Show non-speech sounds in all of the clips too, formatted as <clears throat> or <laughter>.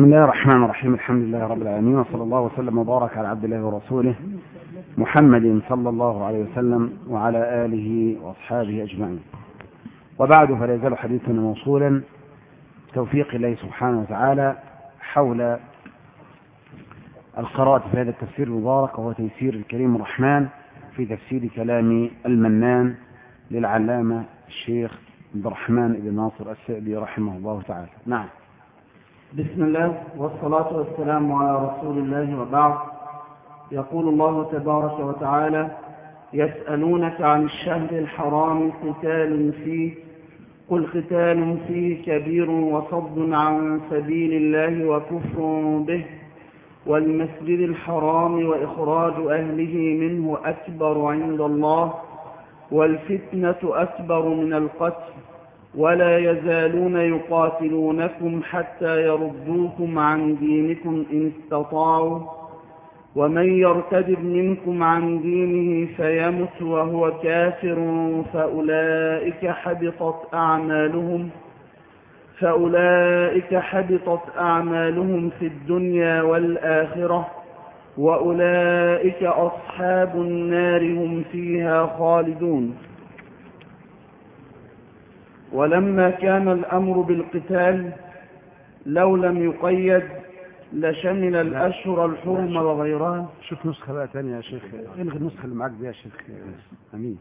بسم الله الرحمن الرحيم. الحمد لله رب العالمين وصلى الله وسلم وبارك على عبد الله ورسوله محمد صلى الله عليه وسلم وعلى آله وأصحابه أجمعين. وبعد فلا يزال حديثنا موصولا توفيق الله سبحانه وتعالى حول القراءة في هذا التفسير المبارك وهو تيسير الكريم الرحمن في تفسير كلام المنان للعلامة الشيخ عبد الرحمن بن ناصر السعدي رحمه الله تعالى. نعم. بسم الله والصلاة والسلام على رسول الله وبعد. يقول الله تبارك وتعالى يسألونك عن الشهر الحرام قتال فيه. قل قتال فيه كبير وصد عن سبيل الله وكفر به. والمسجد الحرام وإخراج أهله منه أكبر عند الله. والفتنة أكبر من القتل. ولا يزالون يقاتلونكم حتى يردوكم عن دينكم إن استطاعوا. ومن يرتد منكم عن دينه فيمت وهو كافر فأولئك حبطت أعمالهم فأولئك حبطت أعمالهم في الدنيا والآخرة وأولئك أصحاب النار هم فيها خالدون. ولما كان الأمر بالقتال لو لم يقيد لشمل الأشهر الحرم وغيرها. شوف نسخة بقى تانية يا شيخ. الغي النسخة اللي معاك دي يا شيخ؟ أمين.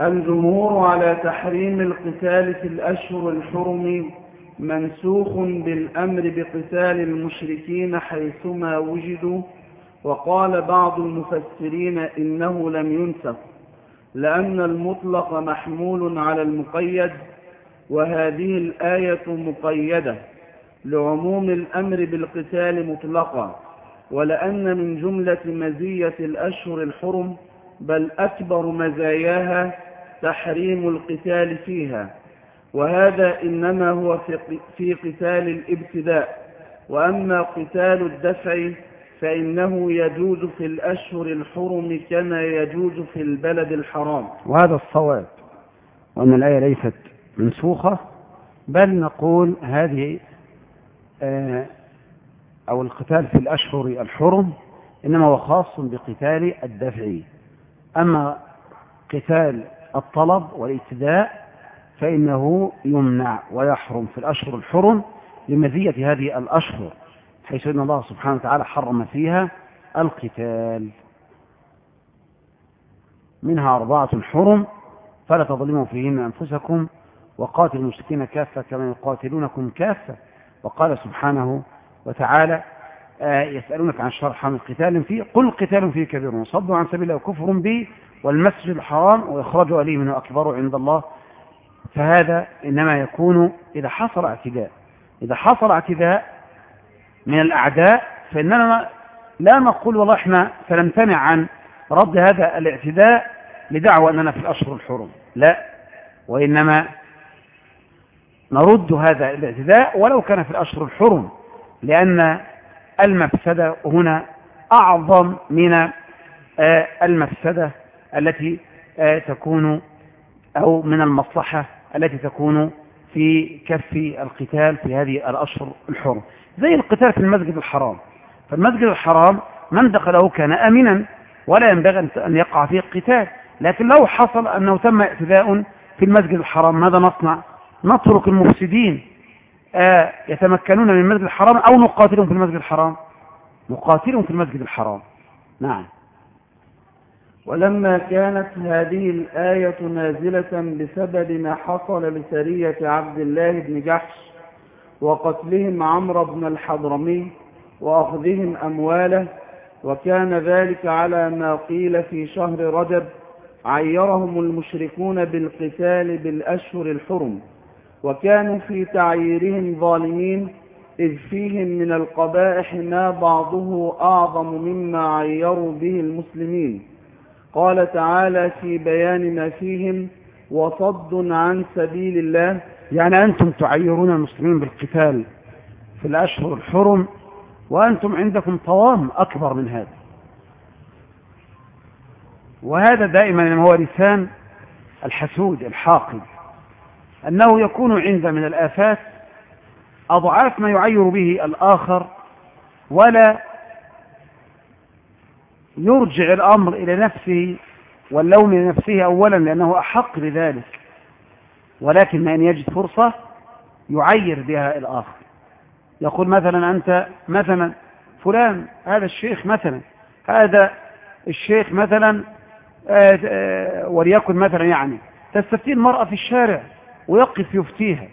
الجمهور على تحريم القتال في الأشهر الحرم منسوخ بالأمر بقتال المشركين حيثما وجدوا وقال بعض المفسرين إنه لم ينسخ. لأن المطلق محمول على المقيد وهذه الآية مقيدة لعموم الأمر بالقتال مطلقا ولأن من جملة مزية الأشهر الحرم بل أكبر مزاياها تحريم القتال فيها وهذا إنما هو في قتال الابتداء وأما قتال الدفع فإنه يجوز في الأشهر الحرم كما يجوز في البلد الحرام. وهذا الصواب وأن الآية ليست منسوخة بل نقول هذه أو القتال في الأشهر الحرم إنما هو خاص بقتال الدفع. أما قتال الطلب والابتداء فإنه يمنع ويحرم في الأشهر الحرم لمزية هذه الأشهر. حيث أن الله سبحانه وتعالى حرم فيها القتال. منها أربعة حرم فلا تظلموا فيهن أنفسكم وقاتلوا المشركين كافة كما يقاتلونكم كافة. وقال سبحانه وتعالى آه يسألونك عن الشهر حرام قتال فيه قل قتال فيه كبير وصد عن سبيل الله وكفر به والمسجد الحرام وإخراج أليه منه أكبر عند الله. فهذا إنما يكون إذا حصل اعتداء. إذا حصل اعتداء من الأعداء فإننا لا نقول والله إحنا سنمتنع عن رد هذا الاعتداء لدعوى أننا في الأشهر الحرم. لا وإنما نرد هذا الاعتداء ولو كان في الأشهر الحرم لأن المفسدة هنا أعظم من المفسدة التي تكون أو من المصلحة التي تكون في كف القتال في هذه الأشهر الحرم. زي القتال في المسجد الحرام. فالمسجد الحرام من دخله كان آمنا ولا ينبغي أن يقع فيه القتال. لكن لو حصل أنه تم اعتداء في المسجد الحرام ماذا نصنع؟ نترك المفسدين. آه يتمكنون من المسجد الحرام أو نقاتلهم في المسجد الحرام؟ نقاتلهم في المسجد الحرام. نعم. ولما كانت هذه الآية نازلة بسبب ما حصل لسرية عبد الله بن جحش وقتلهم عمرو بن الحضرمي وأخذهم أمواله وكان ذلك على ما قيل في شهر رجب عيرهم المشركون بالقتال بالأشهر الحرم وكانوا في تعييرهم ظالمين إذ فيهم من القبائح ما بعضه أعظم مما عيروا به المسلمين. قال تعالى في بيان ما فيهم وصد عن سبيل الله يعني أنتم تعيرون المسلمين بالقتال في الأشهر الحرم وأنتم عندكم طوام أكبر من هذا. وهذا دائما هو لسان الحسود الحاقد أنه يكون عند من الآفات أضعاف ما يعير به الآخر ولا يرجع الأمر إلى نفسه واللوم لنفسه أولا لأنه أحق بذلك. ولكن أن يجد فرصة يعير بها الآخر. يقول مثلا أنت مثلا فلان هذا الشيخ مثلا هذا الشيخ مثلا آه، آه، وليكن مثلا يعني تستفتي المرأة في الشارع ويقف يفتيها.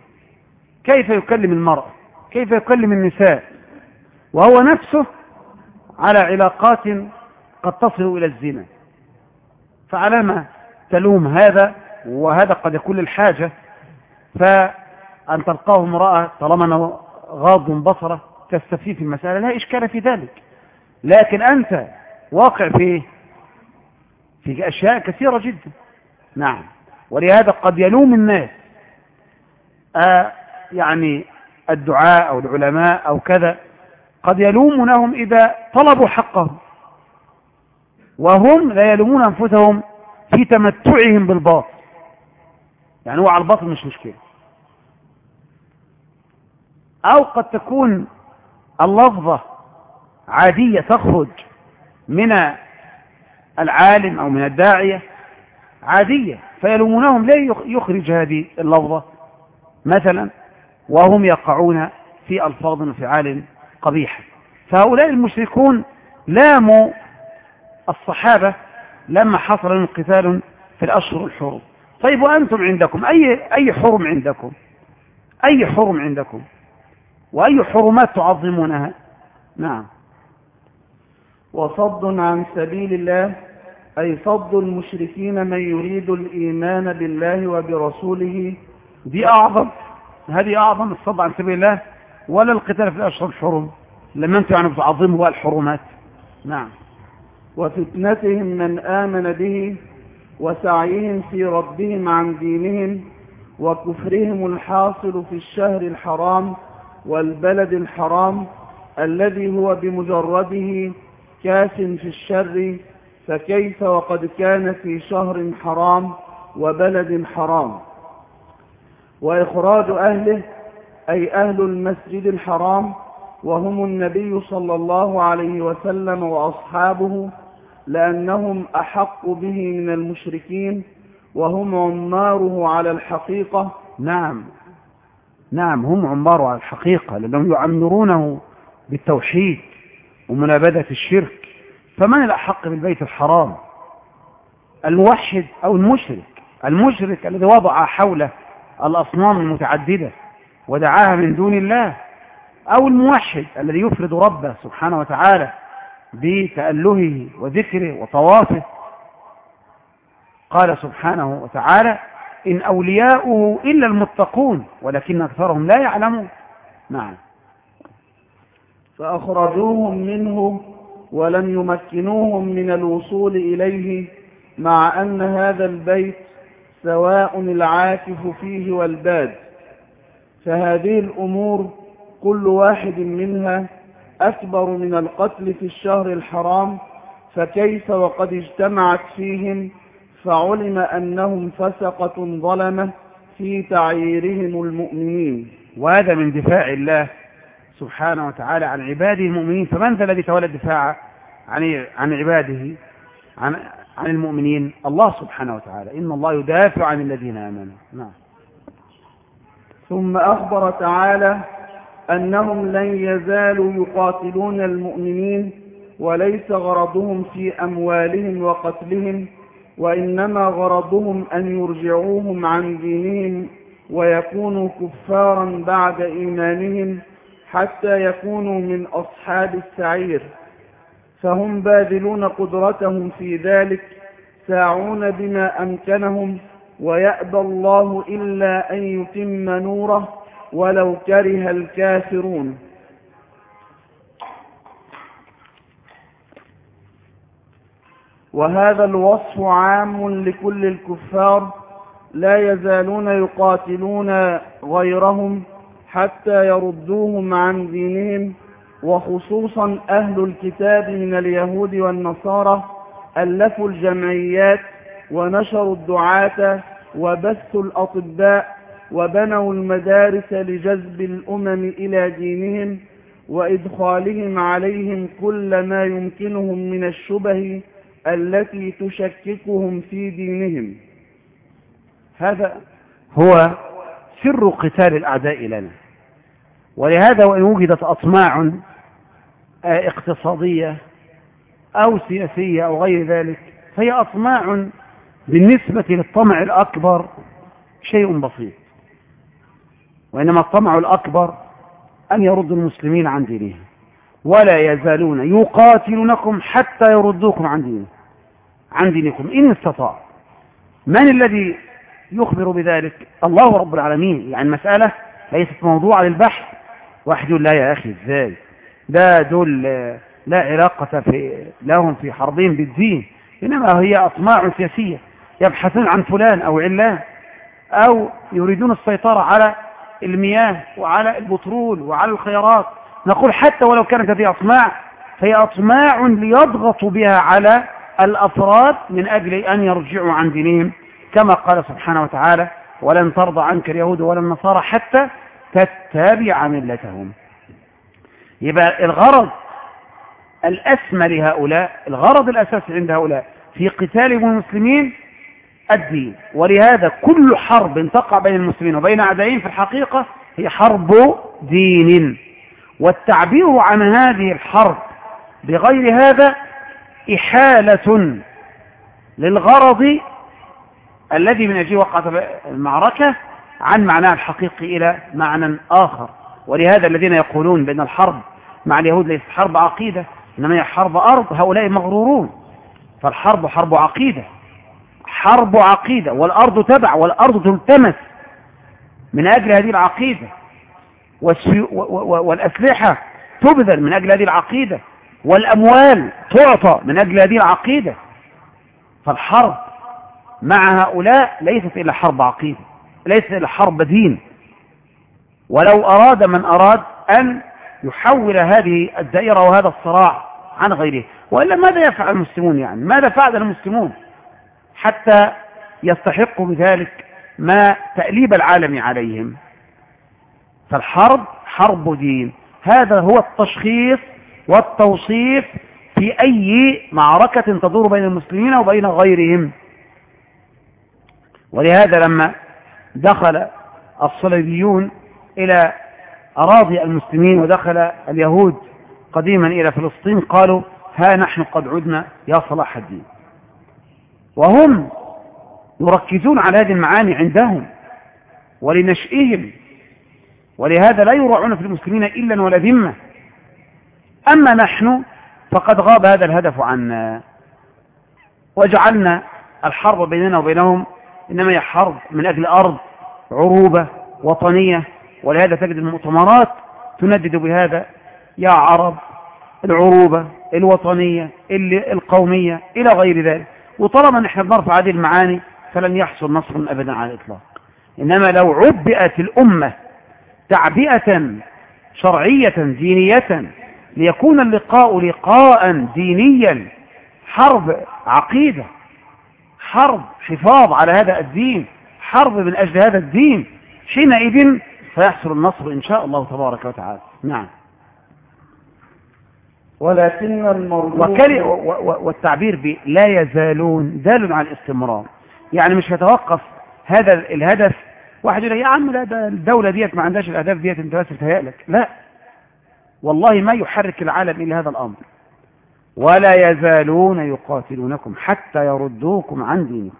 كيف يكلم المرأة؟ كيف يكلم النساء؟ وهو نفسه على علاقات قد تصل إلى الزنا. فعلى ما تلوم هذا وهذا قد يكون للحاجة فأن تلقاه امرأة طالما أنه غاض بصرة تستفيد في المسألة لا إشكال في ذلك. لكن أنت واقع في في أشياء كثيرة جدا. نعم. ولهذا قد يلوم الناس. آه يعني الدعاء أو العلماء أو كذا قد يلومونهم إذا طلبوا حقهم. وهم لا يلومون أنفسهم في تمتعهم بالباطل. يعني هو على الباطل مش مشكلة. أو قد تكون اللفظة عادية تخرج من العالم أو من الداعية عادية فيلومونهم ليه يخرج هذه اللفظة مثلا وهم يقعون في ألفاظ وفعال قبيحة فهؤلاء المشركون لاموا الصحابة لما حصل لهم قتال في الأشهر الحرم طيب وأنتم عندكم أي, أي حرم عندكم؟ أي حرم عندكم؟ وأي حرمات تعظمونها؟ نعم. وصد عن سبيل الله أي صد المشركين من يريد الإيمان بالله وبرسوله. دي أعظم هذه أعظم الصد عن سبيل الله. ولا القتال في الأشهر الحرم لما أنتم يعني بتعظموا الحرمات نعم. وفتنتهم من آمن به وسعيهم في ردهم عن دينهم وكفرهم الحاصل في الشهر الحرام والبلد الحرام الذي هو بمجرده كاس في الشر فكيف وقد كان في شهر حرام وبلد حرام. وإخراج أهله أي أهل المسجد الحرام وهم النبي صلى الله عليه وسلم وأصحابه لأنهم أحق به من المشركين وهم عماره على الحقيقة. نعم. نعم هم عماره على الحقيقة لأنهم يعمرونه بالتوحيد ومنابذة الشرك. فمن الأحق بالبيت الحرام؟ الموحد أو المشرك؟ المشرك الذي وضع حوله الأصنام المتعددة ودعاها من دون الله أو الموحد الذي يفرد ربه سبحانه وتعالى بتألهه وذكره وطوافه. قال سبحانه وتعالى إن أولياؤه إلا المتقون ولكن أكثرهم لا يعلمون. نعم. فأخرجوهم منه ولم يمكنوهم من الوصول إليه مع أن هذا البيت سواء العاكف فيه والباد. فهذه الأمور كل واحد منها أكبر من القتل في الشهر الحرام فكيف وقد اجتمعت فيهم فعلم أنهم فسقة ظلمة في تعييرهم المؤمنين. وهذا من دفاع الله سبحانه وتعالى عن عباده المؤمنين فمن ذا الذي تولى الدفاع عن عن عباده عن عن المؤمنين؟ الله سبحانه وتعالى. إن الله يدافع عن الذين آمنوا. نعم. ثم أخبر تعالى أنهم لن يزالوا يقاتلون المؤمنين وليس غرضهم في أموالهم وقتلهم وإنما غرضهم أن يرجعوهم عن دينهم ويكونوا كفارا بعد إيمانهم حتى يكونوا من أصحاب السعير. فهم باذلون قدرتهم في ذلك ساعون بما أمكنهم ويأبى الله إلا أن يتم نوره ولو كره الكافرون. وهذا الوصف عام لكل الكفار لا يزالون يقاتلون غيرهم حتى يردوهم عن دينهم وخصوصا أهل الكتاب من اليهود والنصارى ألفوا الجمعيات ونشروا الدعاة وبثوا الأطباء وبنوا المدارس لجذب الأمم إلى دينهم وإدخالهم عليهم كل ما يمكنهم من الشبه التي تشككهم في دينهم. هذا هو سر قتال الأعداء لنا ولهذا وإن وجدت أطماع اقتصادية أو سياسية أو غير ذلك فهي أطماع بالنسبة للطمع الأكبر شيء بسيط. وإنما الطمع الأكبر أن يرد المسلمين عن دينهم. ولا يزالون يقاتلونكم حتى يردوكم عن دينهم عن دينكم. إن استطاع. من الذي يخبر بذلك؟ الله رب العالمين. يعني المسألة ليست موضوع للبحث. واحد لا يا أخي إزاي؟ ده دول لا علاقة في لهم في حربهم بالدين. إنما هي أطماع سياسية. يبحثون عن فلان أو علان أو يريدون السيطرة على المياه وعلى البترول وعلى الخيارات نقول حتى ولو كانت هذه أطماع فهي أطماع ليضغطوا بها على الأفراد من أجل أن يرجعوا عن دينهم. كما قال سبحانه وتعالى ولن ترضى عنك اليهود ولا النصارى حتى تتبع ملتهم. يبقى الغرض الأسمى لهؤلاء الغرض الأساسي عند هؤلاء في قتالهم المسلمين الدين ولهذا كل حرب تقع بين المسلمين وبين أعدائهم في الحقيقة هي حرب دين. والتعبير عن هذه الحرب بغير هذا إحالة للغرض الذي من أجله وقعت المعركة عن معناها الحقيقي إلى معنى آخر. ولهذا الذين يقولون بأن الحرب مع اليهود ليست حرب عقيدة إنما هي حرب أرض هؤلاء مغرورون. فالحرب حرب عقيدة. حرب عقيدة والأرض تبع والأرض تلتمس من أجل هذه العقيدة والأسلحة تبذل من أجل هذه العقيدة والأموال تعطى من أجل هذه العقيدة. فالحرب مع هؤلاء ليست إلا حرب عقيدة ليست إلا حرب دين. ولو أراد من أراد أن يحول هذه الدائرة وهذا الصراع عن غيره وإلا ماذا يفعل المسلمون يعني؟ ماذا فعل المسلمون؟ حتى يستحقوا بذلك ما تأليب العالم عليهم. فالحرب حرب دين. هذا هو التشخيص والتوصيف في أي معركة تدور بين المسلمين وبين غيرهم. ولهذا لما دخل الصليبيون إلى أراضي المسلمين ودخل اليهود قديما إلى فلسطين قالوا ها نحن قد عدنا يا صلاح الدين. وهم يركزون على هذه المعاني عندهم ولنشئهم. ولهذا لا يراعون في المسلمين إلا ولا ذمة. أما نحن فقد غاب هذا الهدف عنا وجعلنا الحرب بيننا وبينهم إنما هي حرب من أجل أرض عروبة وطنية. ولهذا تجد المؤتمرات تندد بهذا. يا عرب العروبة الوطنية القومية إلى غير ذلك. وطالما نحن بنرفع هذه المعاني فلن يحصل نصر أبدا على الإطلاق. إنما لو عبئت الأمة تعبئة شرعية دينية ليكون اللقاء لقاء دينيا حرب عقيدة حرب حفاظ على هذا الدين حرب من أجل هذا الدين حينئذ فيحصل النصر إن شاء الله تبارك وتعالى. نعم. ولكن المرجو وكل والتعبير ب لا يزالون دال على الاستمرار. يعني مش يتوقف هذا الهدف واحد يقول يا عم لا ده الدولة ديت ما عندهاش الأهداف ديت أنت بس بتهيألك لا. والله ما يحرك العالم إلا هذا الأمر. ولا يزالون يقاتلونكم حتى يردوكم عن دينكم.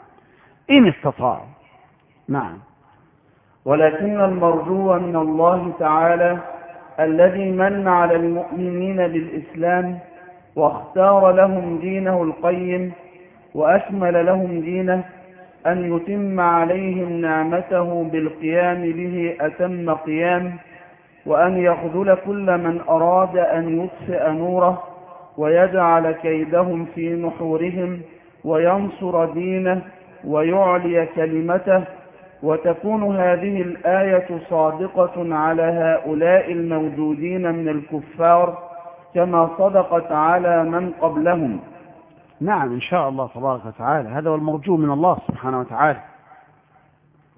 إن استطاعوا. نعم. ولكن المرجو من الله تعالى الذي من على المؤمنين بالإسلام واختار لهم دينه القيم وأكمل لهم دينه أن يتم عليهم نعمته بالقيام به أتم قيام وأن يخذل كل من أراد أن يطفئ نوره ويجعل كيدهم في نحورهم وينصر دينه ويعلي كلمته وتكون هذه الآية صادقة على هؤلاء الموجودين من الكفار كما صدقت على من قبلهم. نعم إن شاء الله تبارك وتعالى. هذا هو المرجو من الله سبحانه وتعالى.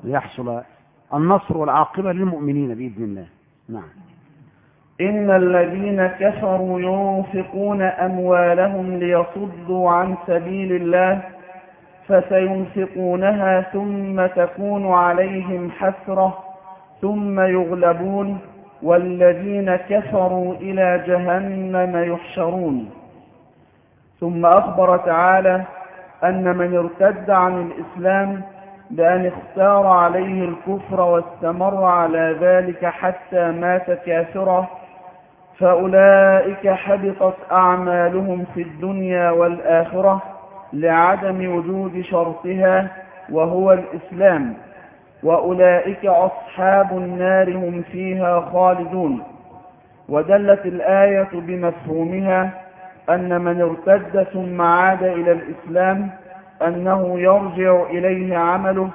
ليحصل النصر والعاقبة للمؤمنين بإذن الله. نعم. إن الذين كفروا ينفقون أموالهم ليصدوا عن سبيل الله فسينفقونها ثم تكون عليهم حسرة ثم يغلبون والذين كفروا إلى جهنم يحشرون. ثم أخبر تعالى أن من ارتد عن الإسلام بأن اختار عليه الكفر واستمر على ذلك حتى مات كافرا فأولئك حبطت أعمالهم في الدنيا والآخرة. لعدم وجود شرطها وهو الإسلام وأولئك أصحاب النار هم فيها خالدون. ودلت الآية بمفهومها أن من ارتد ثم عاد إلى الإسلام أنه يرجع إليه عمله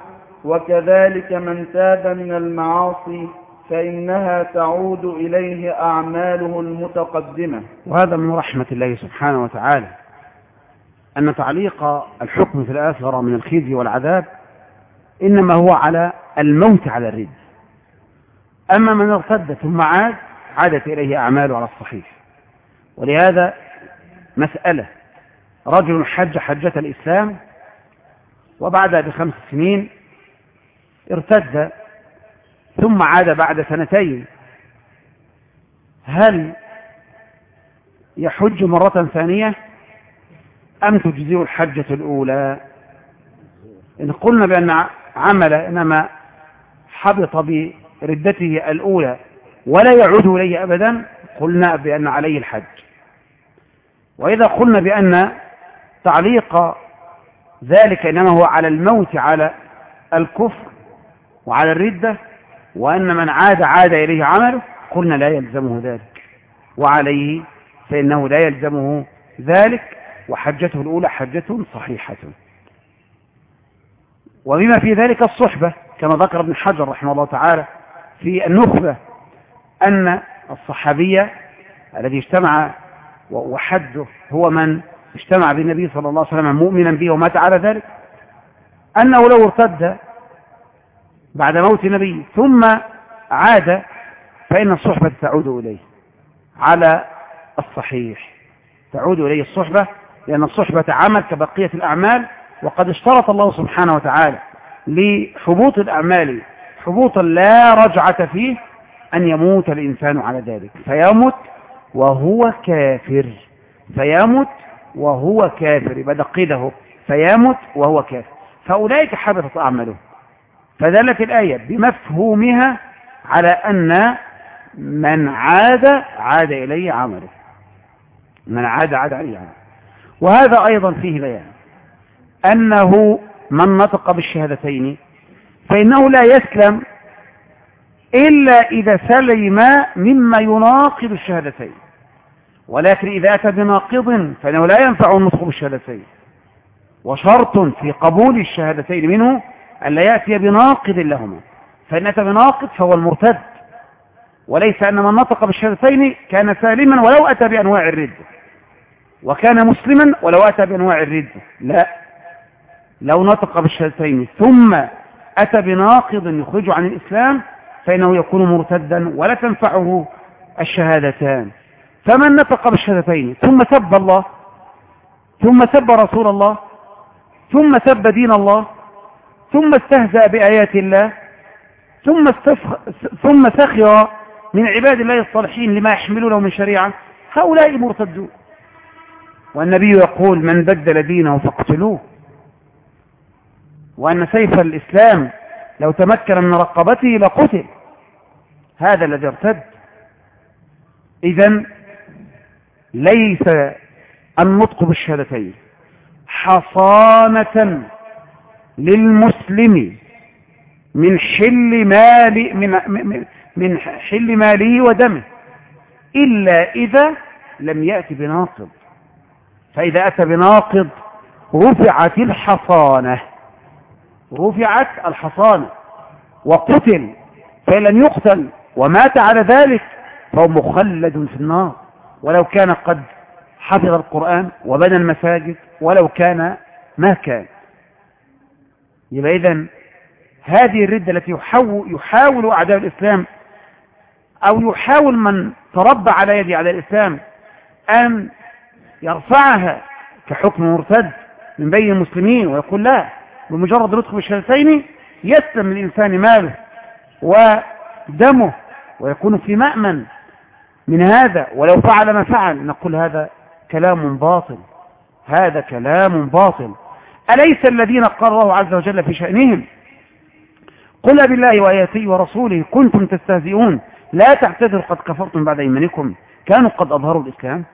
وكذلك من تاب من المعاصي فإنها تعود إليه أعماله المتقدمة. وهذا من رحمة الله سبحانه وتعالى. أن تعليق الحكم في الآخرة من الخزي والعذاب إنما هو على الموت على الرد. أما من ارتد ثم عاد عادت إليه أعماله على الصحيح. ولهذا مسألة رجل حج حجة الإسلام وبعدها بخمس سنين ارتد ثم عاد بعد سنتين هل يحج مرة ثانية؟ أم تجزئ الحجة الأولى؟ إن قلنا بأن عمل إنما حبط بردته الأولى ولا يعود إليه أبدا قلنا بأن عليه الحج. وإذا قلنا بأن تعليق ذلك إنما هو على الموت على الكفر وعلى الردة وأن من عاد عاد إليه عمله قلنا لا يلزمه ذلك. وعليه فإنه لا يلزمه ذلك. وحجته الأولى حجة صحيحة. وبما في ذلك الصحبة كما ذكر ابن حجر رحمه الله تعالى في النخبة أن الصحابية الذي اجتمع وحده هو من اجتمع بالنبي صلى الله عليه وسلم مؤمنا به ومات على ذلك أنه لو ارتد بعد موت نبي ثم عاد فإن الصحبة تعود إليه على الصحيح. تعود إليه الصحبة لأن الصحبة عمل كبقية الأعمال وقد اشترط الله سبحانه وتعالى لحبوط الأعمال حبوطا لا رجعة فيه أن يموت الإنسان على ذلك. فيمت وهو كافر. فيمت وهو كافر. يبقى دقيده فيمت وهو كافر. فأولئك حبطت أعمالهم فدلت الآية بمفهومها على أن من عاد عاد إليه عمله. من عاد عاد عليه عمله. وهذا أيضا فيه بيان. أنه من نطق بالشهادتين فإنه لا يسلم إلا إذا سلم مما يناقض الشهادتين. ولكن إذا أتى بناقض فإنه لا ينفع النطق بالشهادتين. وشرط في قبول الشهادتين منه أن لا يأتي بناقض لهما. فإن أتى بناقض فهو المرتد. وليس أن من نطق بالشهادتين كان سالما ولو أتى بأنواع الردة وكان مسلما ولو أتى بأنواع الردة لا. لو نطق بالشهادتين ثم أتى بناقض يخرج عن الإسلام فإنه يكون مرتدا ولا تنفعه الشهادتان. فمن نطق بالشهادتين؟ ثم سب الله. ثم سب رسول الله. ثم سب دين الله. ثم استهزأ بآيات الله. ثم استفخ ثم سخر من عباد الله الصالحين لما يحملونه من شريعة. هؤلاء مرتدون. والنبي يقول من بدل دينه فاقتلوه. وأن سيف الإسلام لو تمكن من رقبته لقتل. هذا الذي ارتد. إذا ليس النطق بالشهادتين. حصانة للمسلم من حل مال من من حل ماله ودمه. إلا إذا لم يأتي بناقض فإذا أتى بناقض رفعت الحصانة. رفعت الحصانة. وقتل. فإن لم يقتل ومات على ذلك فهو مخلد في النار. ولو كان قد حفظ القرآن وبنى المساجد ولو كان ما كان. يبقى إذن هذه الردة التي يحاول, يحاول أعداء الإسلام أو يحاول من تربى على يد أعداء الإسلام أن يرفعها كحكم مرتد من بين المسلمين ويقول لا بمجرد نطق بالشهادتين يسلم الإنسان ماله ودمه ويكون في مأمن من هذا ولو فعل ما فعل. نقول هذا كلام باطل هذا كلام باطل. أليس الذين قال الله عز وجل في شأنهم؟ قل بالله وآياته ورسوله كنتم تستهزئون. لا تعتذروا قد كفرتم بعد إيمانكم. كانوا قد أظهروا الإسلام.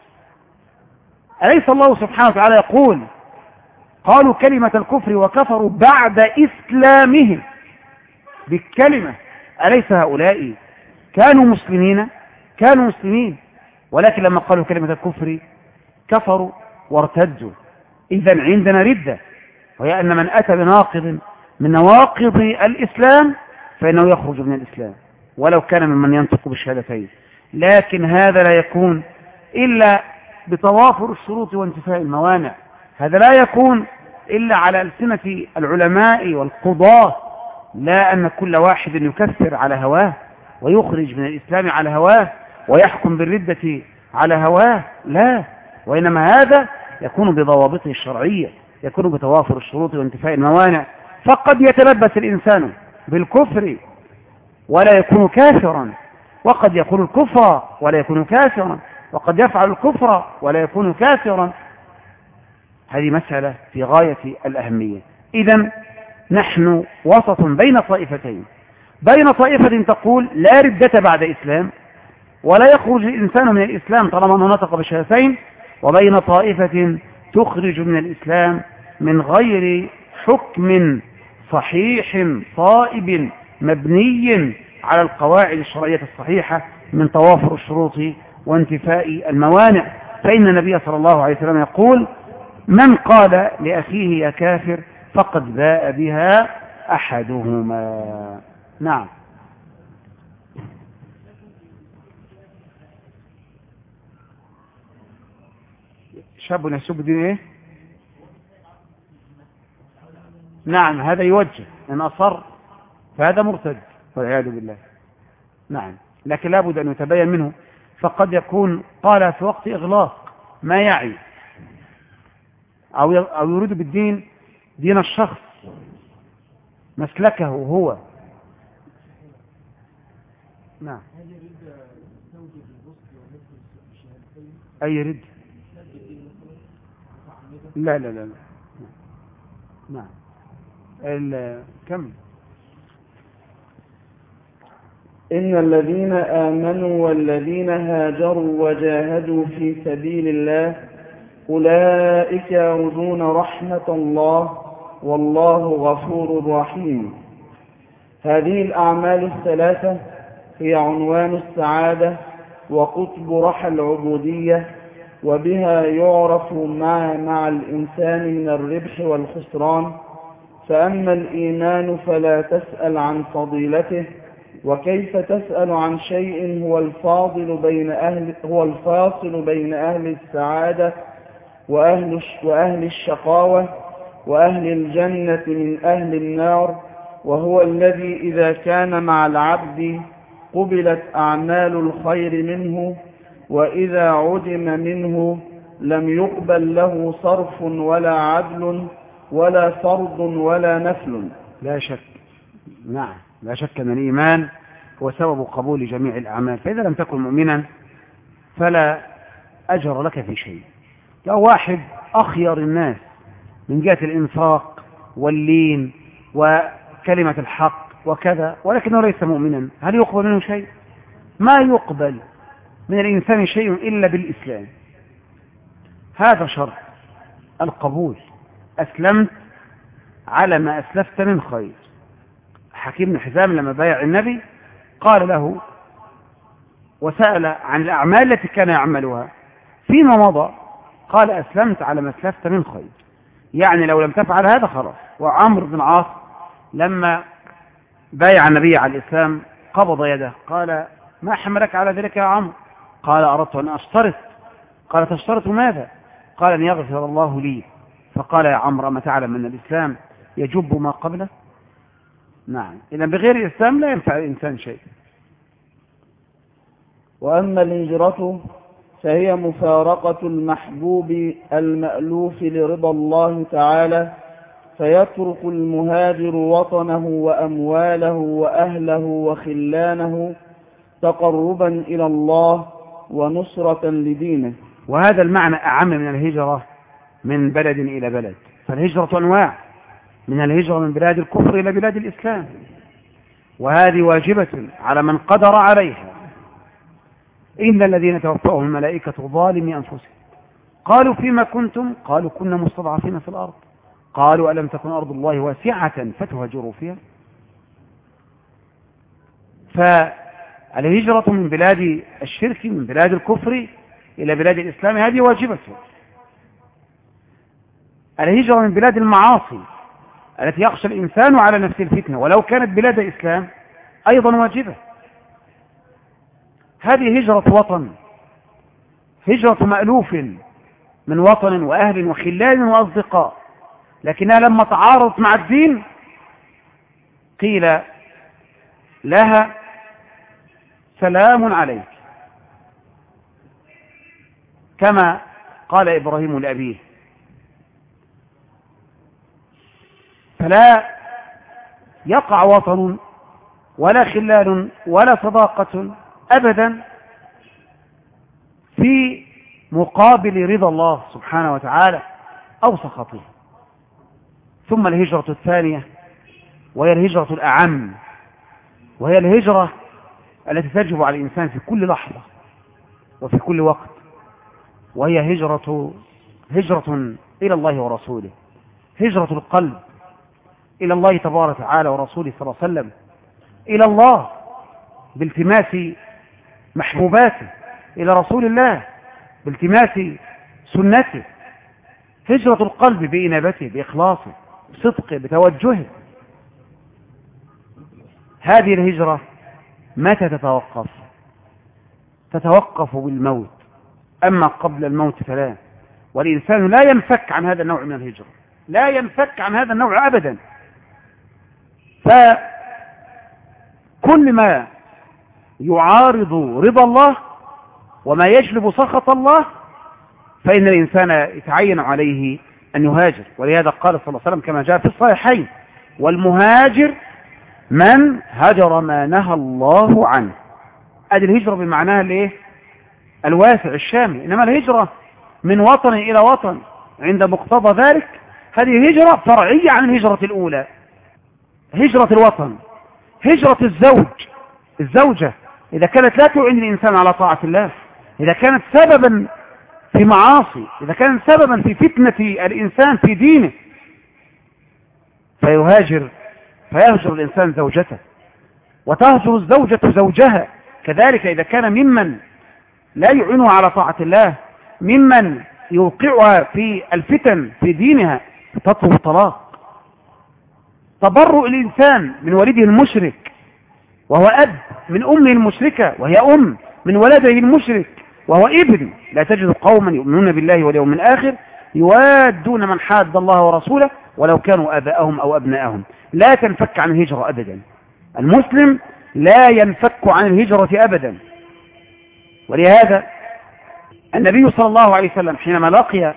أليس الله سبحانه وتعالى يقول قالوا كلمة الكفر وكفروا بعد إسلامهم بالكلمة أليس هؤلاء كانوا مسلمين؟ كانوا مسلمين. ولكن لما قالوا كلمة الكفر كفروا وارتدوا. إذا عندنا ردة وهي أن من أتى بناقض من نواقض الإسلام فإنه يخرج من الإسلام ولو كان ممن ينطق بالشهادتين. لكن هذا لا يكون إلا بتوافر الشروط وانتفاء الموانع. هذا لا يكون إلا على ألسنة العلماء والقضاة لا أن كل واحد يكفر على هواه ويخرج من الإسلام على هواه ويحكم بالردة على هواه لا. وإنما هذا يكون بضوابطه الشرعية يكون بتوافر الشروط وانتفاء الموانع. فقد يتلبس الإنسان بالكفر ولا يكون كافرا. وقد يكون الكفر ولا يكون كافرا. وقد يفعل الكفر ولا يكون كافرا. هذه مسألة في غاية الأهمية. إذا نحن وسط بين طائفتين. بين طائفة تقول لا ردة بعد إسلام ولا يخرج الإنسان من الإسلام طالما أنه نطق بالشهادتين وبين طائفة تخرج من الإسلام من غير حكم صحيح صائب مبني على القواعد الشرعية الصحيحة من توافر الشروط وانتفاء الموانع. فإن النبي صلى الله عليه وسلم يقول من قال لأخيه يا كافر فقد باء بها أحدهما. نعم. شاب يسب الدين إيه؟ نعم هذا يوجه. إن أصر فهذا مرتد والعياذ بالله. نعم لكن لابد أن يتبين منه. فقد يكون قال في وقت إغلاق ما يعي. أو أو يريد بالدين دين الشخص مسلكه هو. نعم. أي رد لا لا لا نعم. كم إن الذين آمنوا والذين هاجروا وجاهدوا في سبيل الله أولئك يرجون رحمة الله والله غفور رحيم. هذه الأعمال الثلاثة هي عنوان السعادة وقطب رحى العبودية وبها يعرف ما مع الإنسان من الربح والخسران فأما الإيمان فلا تسأل عن فضيلته وكيف تسأل عن شيء هو الفاضل بين أهل هو الفاصل بين أهل السعادة وأهل وأهل الشقاوة وأهل الجنة من أهل النار وهو الذي إذا كان مع العبد قبلت أعمال الخير منه وإذا عدم منه لم يقبل له صرف ولا عدل ولا فرض ولا نفل. لا شك. نعم. لا شك أن الإيمان هو سبب قبول جميع الأعمال فإذا لم تكن مؤمنا فلا أجر لك في شيء. لو واحد أخير الناس من جهة الإنفاق واللين وكلمة الحق وكذا ولكنه ليس مؤمنا هل يقبل منه شيء؟ ما يقبل من الإنسان شيء إلا بالإسلام. هذا شرط القبول. أسلمت على ما أسلفت من خير. حكيم بن حزام لما بايع النبي قال له وسأل عن الأعمال التي كان يعملها فيما مضى؟ قال أسلمت على ما أسلفت من خير. يعني لو لم تفعل هذا خلاص. وعمرو بن عاص لما بايع النبي على الإسلام قبض يده قال ما حملك على ذلك يا عمرو؟ قال أردت أن أشترط. قال تشترط ماذا؟ قال أن يغفر الله لي. فقال يا عمرو ما تعلم أن الإسلام يجب ما قبله؟ نعم. إذا بغير الإسلام لا ينفع الإنسان شيء. وأما الهجرة فهي مفارقة المحبوب المألوف لرضا الله تعالى فيترك المهاجر وطنه وأمواله وأهله وخلانه تقربا إلى الله ونصرة لدينه. وهذا المعنى أعم من الهجرة من بلد إلى بلد. فالهجرة أنواع. من الهجرة من بلاد الكفر إلى بلاد الإسلام. وهذه واجبة على من قدر عليها. إن الذين توفاهم الملائكة ظالمي أنفسهم. قالوا فيما كنتم؟ قالوا كنا مستضعفين في الأرض. قالوا ألم تكن أرض الله واسعة فتهجروا فيها؟ فالهجرة من بلاد الشرك من بلاد الكفر إلى بلاد الإسلام هذه واجبة. الهجرة من بلاد المعاصي. التي يخشى الإنسان على نفس الفتنة ولو كانت بلاد إسلام أيضا واجبة. هذه هجرة وطن هجرة مألوف من وطن وأهل وخلان وأصدقاء. لكنها لما تعارضت مع الدين قيل لها سلام عليك. كما قال إبراهيم لأبيه فلا يقع وطن ولا خلال ولا صداقة أبدا في مقابل رضا الله سبحانه وتعالى أو سخطه. ثم الهجرة الثانية وهي الهجرة الأعم وهي الهجرة التي تجب على الإنسان في كل لحظة وفي كل وقت وهي هجرة هجرة إلى الله ورسوله هجرة القلب. إلى الله تبارك وتعالى ورسوله صلى الله عليه وسلم إلى الله بالتماس محبوباته إلى رسول الله بالتماس سنته هجرة القلب بإنابته بإخلاصه بصدقه بتوجهه. هذه الهجرة متى تتوقف؟ تتوقف بالموت. أما قبل الموت فلا. والإنسان لا ينفك عن هذا النوع من الهجرة لا ينفك عن هذا النوع أبدا. فكل ما يعارض رضا الله وما يجلب سخط الله فإن الإنسان يتعين عليه أن يهاجر. ولهذا قال صلى الله عليه وسلم كما جاء في الصحيحين والمهاجر من هجر ما نهى الله عنه. أدي الهجرة بمعناها الإيه؟ الواسع الشامل. إنما الهجرة من وطن إلى وطن. عند مقتضى ذلك هذه هجرة فرعية عن الهجرة الأولى. هجرة الوطن هجرة الزوج الزوجة. إذا كانت لا تعين الإنسان على طاعة الله إذا كانت سببا في معاصي إذا كانت سببا في فتنة الإنسان في دينه فيهاجر فيهجر الإنسان زوجته وتهجر الزوجة زوجها. كذلك إذا كان ممن لا يعينها على طاعة الله ممن يوقعها في الفتن في دينها تطلب الطلاق. تبرؤ الإنسان من والده المشرك وهو أب من أمه المشركة وهي أم من ولده المشرك وهو ابن. لا تجد قوما يؤمنون بالله واليوم الآخر يوادون من حاد الله ورسوله ولو كانوا آباءهم أو أبناءهم. لا تنفك عن الهجرة أبدا. المسلم لا ينفك عن الهجرة أبدا. ولهذا النبي صلى الله عليه وسلم حينما لقي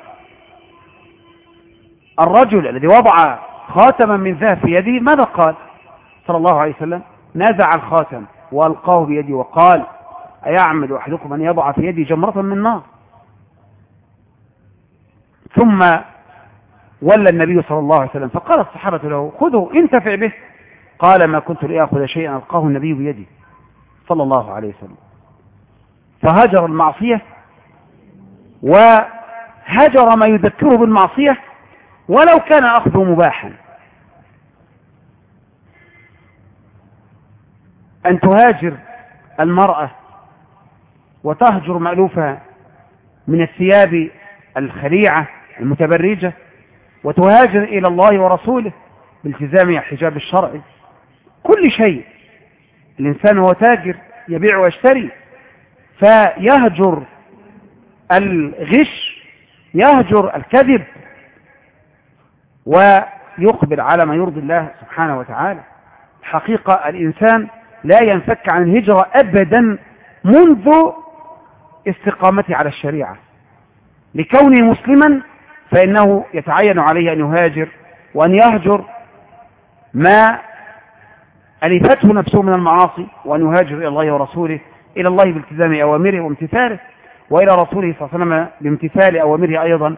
الرجل الذي وضع خاتما من ذهب في يده ماذا قال؟ صلى الله عليه وسلم نازع الخاتم وألقاه بيده وقال أيعمد أحدكم أن يضع في يدي جمرة من نار؟ ثم ولى النبي صلى الله عليه وسلم فقال الصحابة له خذه انتفع به. قال ما كنت لأخذ شيئا ألقاه النبي بيدي صلى الله عليه وسلم. فهجر المعصية وهجر ما يذكره بالمعصية ولو كان أخذه مباحا. أن تهاجر المرأة وتهجر مألوفها من الثياب الخليعة المتبرجة وتهاجر إلى الله ورسوله بالتزام الحجاب الشرعي كل شيء الإنسان هو تاجر يبيع ويشتري فيهجر الغش يهجر الكذب ويقبل على ما يرضي الله سبحانه وتعالى. حقيقة الإنسان لا ينفك عن الهجرة أبدا منذ استقامته على الشريعة. لكونه مسلما فإنه يتعين عليه أن يهاجر وأن يهجر ما ألفته نفسه من المعاصي وأن يهاجر إلى الله ورسوله إلى الله بالتزام أوامره وامتثاله وإلى رسوله صلى الله عليه وسلم بامتثال أوامره أيضا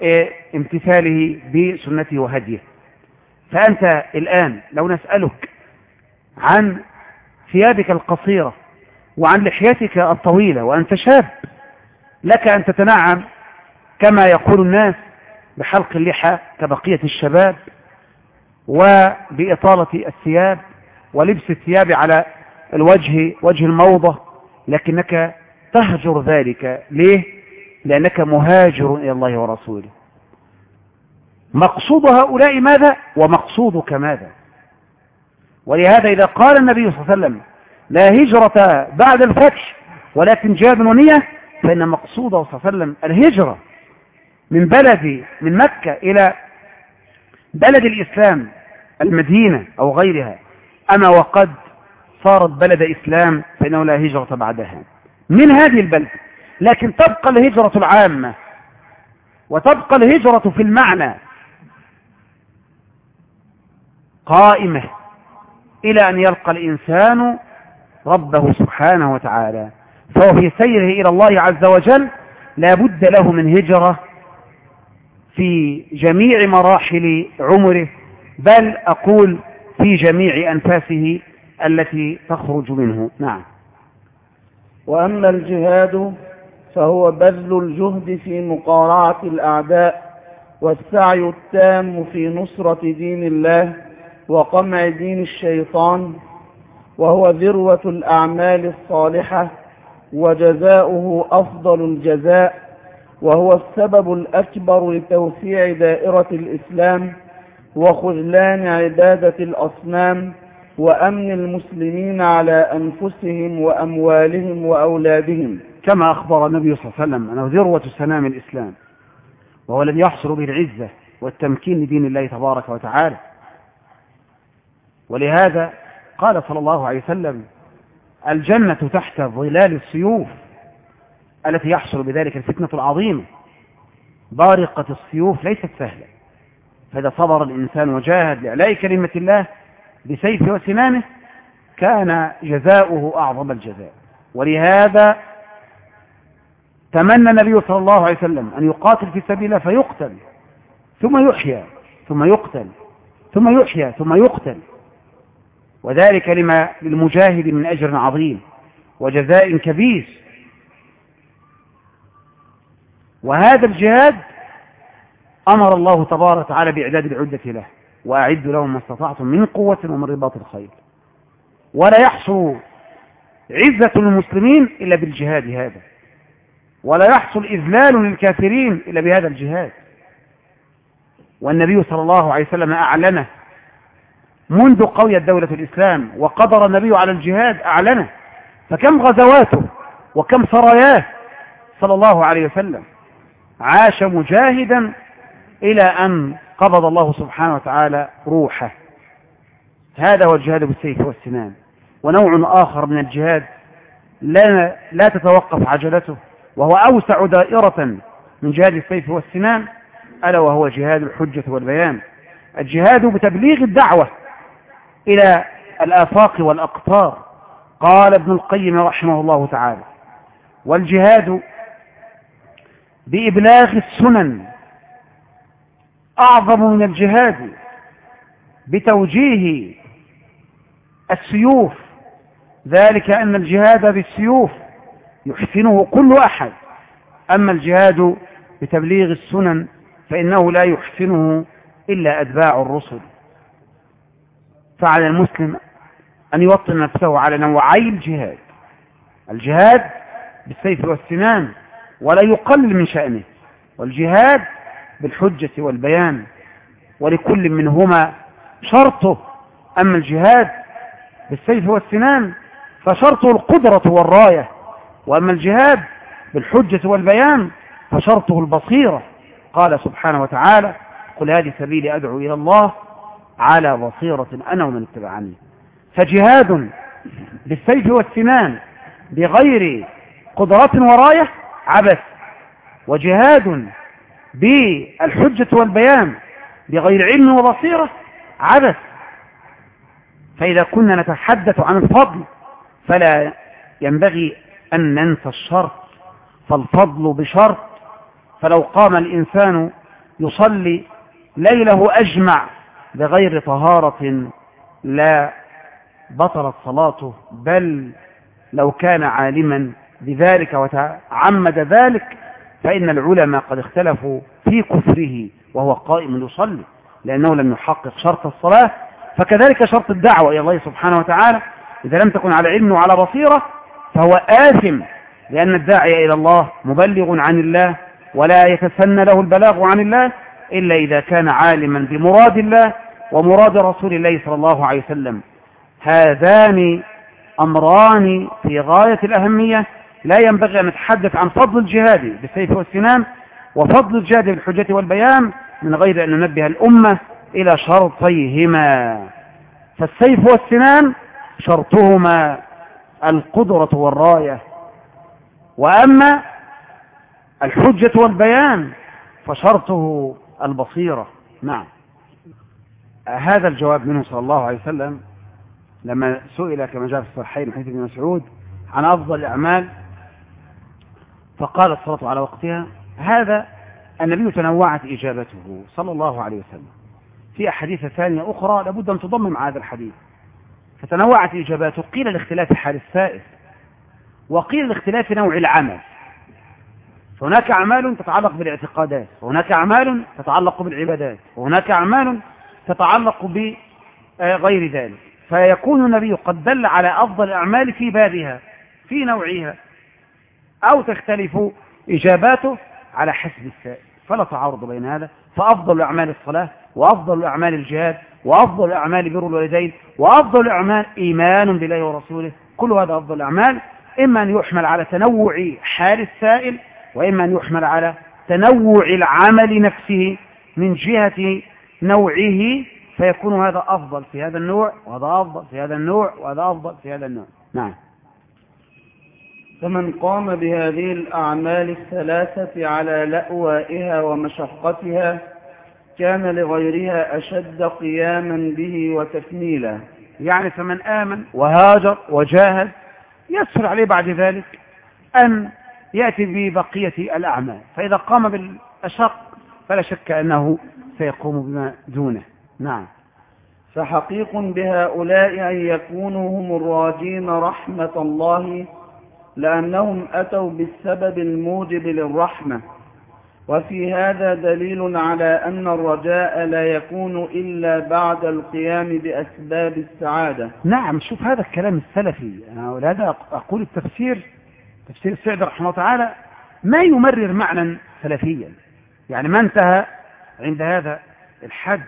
وامتثاله بسنته وهديه فأنت الآن لو نسألك عن ثيابك القصيرة وعن لحيتك الطويلة وأنت شاب لك أن تتنعم كما يقول الناس بحلق اللحى كبقية الشباب وبإطالة الثياب ولبس الثياب على الوجه وجه الموضة لكنك تهجر ذلك ليه؟ لأنك مهاجر إلى الله ورسوله مقصود هؤلاء ماذا؟ ومقصودك ماذا؟ ولهذا إذا قال النبي صلى الله عليه وسلم لا هجرة بعد الفتح ولكن جهاد ونية فإن مقصوده صلى الله عليه وسلم الهجرة من بلد من مكة إلى بلد الإسلام المدينة أو غيرها أما وقد صارت بلد إسلام فإنه لا هجرة بعدها من هذه البلد لكن تبقى الهجرة العامة وتبقى الهجرة في المعنى قائمة إلى أن يلقى الإنسان ربه سبحانه وتعالى فهو في سيره إلى الله عز وجل لا بد له من هجرة في جميع مراحل عمره بل أقول في جميع أنفاسه التي تخرج منه. نعم. وأما الجهاد فهو بذل الجهد في مقارعة الأعداء والسعي التام في نصرة دين الله وقمع دين الشيطان وهو ذروة الأعمال الصالحة وجزاؤه أفضل الجزاء وهو السبب الأكبر لتوسيع دائرة الإسلام وخذلان عبادة الأصنام وأمن المسلمين على أنفسهم وأموالهم وأولادهم. كما أخبر النبي صلى الله عليه وسلم أنه ذروة سنام الإسلام وهو الذي يحصل به العزة والتمكين لدين الله تبارك وتعالى. ولهذا قال صلى الله عليه وسلم الجنة تحت ظلال السيوف التي يحصل بذلك الفتنة العظيمة. بارقة السيوف ليست سهلة. فإذا صبر الإنسان وجاهد لإعلاء كلمة الله بسيفه وسنانه كان جزاؤه أعظم الجزاء. ولهذا تمنى النبي صلى الله عليه وسلم أن يقاتل في سبيل الله فيقتل ثم يحيى ثم يقتل ثم يحيى ثم يقتل. وذلك لما للمجاهد من أجر عظيم وجزاء كبير. وهذا الجهاد أمر الله تبارك وتعالى بإعداد العدة له وأعدوا لهم ما استطعتم من قوة ومن رباط الخيل. ولا يحصل عزة للمسلمين إلا بالجهاد هذا. ولا يحصل إذلال للكافرين إلا بهذا الجهاد. والنبي صلى الله عليه وسلم أعلنه منذ قوية دولة الإسلام وقدر النبي على الجهاد أعلنه. فكم غزواته وكم سراياه صلى الله عليه وسلم. عاش مجاهدا إلى أن قبض الله سبحانه وتعالى روحه. هذا هو الجهاد بالسيف والسنان. ونوع آخر من الجهاد لا, لا تتوقف عجلته. وهو أوسع دائرة من جهاد السيف والسنان ألا وهو جهاد الحجة والبيان. الجهاد بتبليغ الدعوة إلى الآفاق والأقطار قال ابن القيم رحمه الله تعالى. والجهاد بإبلاغ السنن أعظم من الجهاد بتوجيه السيوف. ذلك أن الجهاد بالسيوف يحسنه كل أحد أما الجهاد بتبليغ السنن فإنه لا يحسنه إلا أتباع الرسل. فعلى المسلم أن يوطن نفسه على نوعي الجهاد. الجهاد بالسيف والسنان ولا يقلل من شأنه والجهاد بالحجة والبيان ولكل منهما شرطه. أما الجهاد بالسيف والسنان فشرطه القدرة والراية. وأما الجهاد بالحجة والبيان فشرطه البصيرة. قال سبحانه وتعالى قل هذه سبيلي أدعو إلى الله على بصيرة أنا ومن اتبعني. فجهاد بالسيف والسنان بغير قدرات وراية عبث وجهاد بالحجة والبيان بغير علم وبصيرة عبث. فإذا كنا نتحدث عن الفضل فلا ينبغي أن ننسى الشرط فالفضل بشرط. فلو قام الإنسان يصلي ليله أجمع بغير طهارة لا بطلت صلاته بل لو كان عالما بذلك وتعمد ذلك فإن العلماء قد اختلفوا في كفره وهو قائم يصلي لأنه لم يحقق شرط الصلاة. فكذلك شرط الدعوة إلى الله سبحانه وتعالى إذا لم تكن على علم وعلى بصيرة فهو آثم لأن الداعي إلى الله مبلغ عن الله ولا يتسنى له البلاغ عن الله إلا إذا كان عالما بمراد الله ومراد رسول الله صلى الله عليه وسلم. هذان أمران في غاية الأهمية. لا ينبغي أن نتحدث عن فضل الجهاد بالسيف والسنان وفضل الجهاد بالحجة والبيان من غير أن ننبه الأمة إلى شرطيهما. فالسيف والسنان شرطهما. القدرة والراية. وأما الحجة والبيان فشرطه البصيرة. نعم. هذا الجواب منه صلى الله عليه وسلم لما سئل كما جاء في الصحيحين حديث ابن مسعود عن أفضل الأعمال. فقال الصلاة على وقتها هذا النبي تنوعت إجابته صلى الله عليه وسلم. في أحاديث ثانية أخرى لابد أن تضمم هذا الحديث. فتنوعت إجاباته قيل لاختلاف حال السائل. وقيل لاختلاف نوع العمل. فهناك أعمال تتعلق بالاعتقادات. وهناك أعمال تتعلق بالعبادات. وهناك أعمال تتعلق بغير ذلك. فيكون النبي قد دل على أفضل الأعمال في بابها في نوعها أو تختلف إجاباته على حسب السائل. فلا تعارض بين هذا. فأفضل أعمال الصلاة وأفضل أعمال الجهاد وأفضل أعمال بر الوالدين وأفضل أعمال إيمان بالله ورسوله. كل هذا أفضل الأعمال إما أن يحمل على تنوع حال السائل وإما أن يحمل على تنوع العمل نفسه من جهة نوعه فيكون هذا أفضل في هذا النوع وهذا أفضل في هذا النوع وهذا أفضل في هذا النوع. نعم. فمن قام بهذه الأعمال الثلاثة على لأوائها ومشقتها كان لغيرها أشد قياما به وتكميلا يعني فمن آمن وهاجر وجاهد يسهل عليه بعد ذلك أن يأتي ببقية الأعمال. فإذا قام بالأشق فلا شك أنه سيقوم بما دونه. نعم. فحقيق بهؤلاء أن يكونوا هم الراجين رحمة الله لأنهم أتوا بالسبب الموجب للرحمة. وفي هذا دليل على أن الرجاء لا يكون إلا بعد القيام بأسباب السعادة. نعم شوف هذا الكلام السلفي. أنا ولهذا أقول التفسير تفسير السعد رحمه الله تعالى ما يمرر معنى سلفيا. يعني ما انتهى عند هذا الحد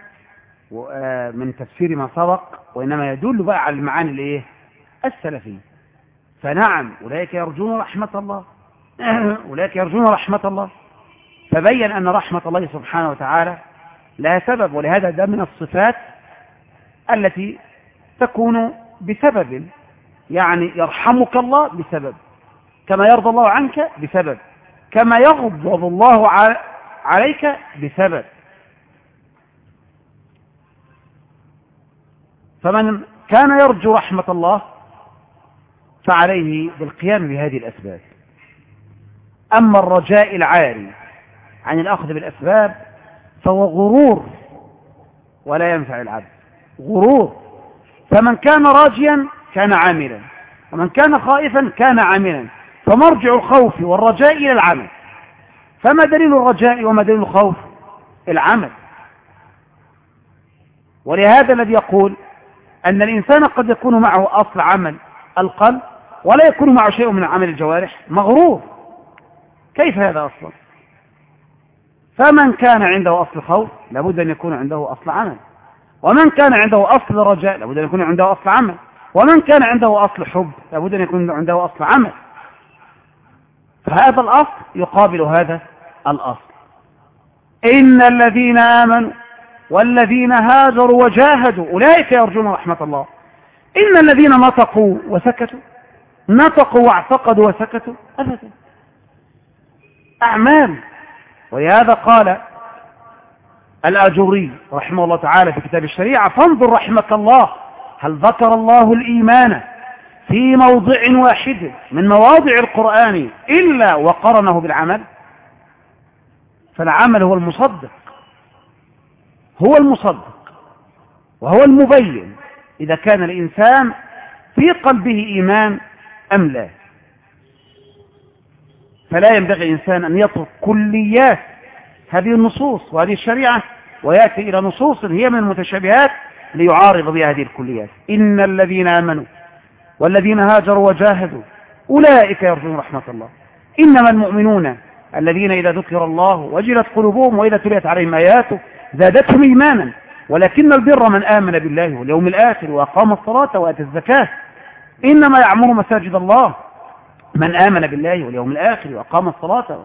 من تفسير ما سبق وإنما يدل بقى على المعاني الإيه؟ السلفية. فنعم أولئك يرجون رحمة الله. <clears throat> أولئك يرجون رحمة الله. فبين أن رحمة الله سبحانه وتعالى لها سبب ولهذا ده من الصفات التي تكون بسبب يعني يرحمك الله بسبب كما يرضى الله عنك بسبب كما يغضب الله عليك بسبب. فمن كان يرجو رحمة الله فعليه بالقيام بهذه الأسباب. أما الرجاء العاري عن الأخذ بالأسباب فهو غرور ولا ينفع العبد. غرور. فمن كان راجيا كان عاملا ومن كان خائفا كان عاملا. فمرجع الخوف والرجاء إلى العمل. فما دليل الرجاء وما دليل الخوف؟ العمل. ولهذا الذي يقول أن الإنسان قد يكون معه أصل عمل القلب ولا يكون معه شيء من عمل الجوارح مغرور. كيف هذا أصلا؟ فمن كان عنده أصل خوف لابد أن يكون عنده أصل عمل. ومن كان عنده أصل رجاء لابد أن يكون عنده أصل عمل. ومن كان عنده أصل حب لابد أن يكون عنده أصل عمل. فهذا الأصل يقابل هذا الأصل. إن الذين آمنوا والذين هاجروا وجاهدوا أولئك يرجون رحمة الله. إن الذين نطقوا وسكتوا نطقوا واعتقدوا وسكتوا أبدا. أعمال ولهذا قال الأجوري رحمه الله تعالى في كتاب الشريعة فانظر رحمك الله هل ذكر الله الإيمان في موضع واحد من مواضع القرآن إلا وقرنه بالعمل؟ فالعمل هو المصدق هو المصدق وهو المبين إذا كان الإنسان في قلبه إيمان أم لا. فلا ينبغي الإنسان أن يترك كليات هذه النصوص وهذه الشريعة ويأتي إلى نصوص هي من المتشابهات ليعارض بها هذه الكليات. إن الذين آمنوا والذين هاجروا وجاهدوا أولئك يرجون رحمة الله. إنما المؤمنون الذين إذا ذكر الله وجلت قلوبهم وإذا تليت عليهم آياته زادتهم إيمانا. ولكن البر من آمن بالله واليوم الآخر وأقام الصلاة وآتى الزكاة. إنما يعمر مساجد الله. من آمن بالله واليوم الآخر وأقام الصلاة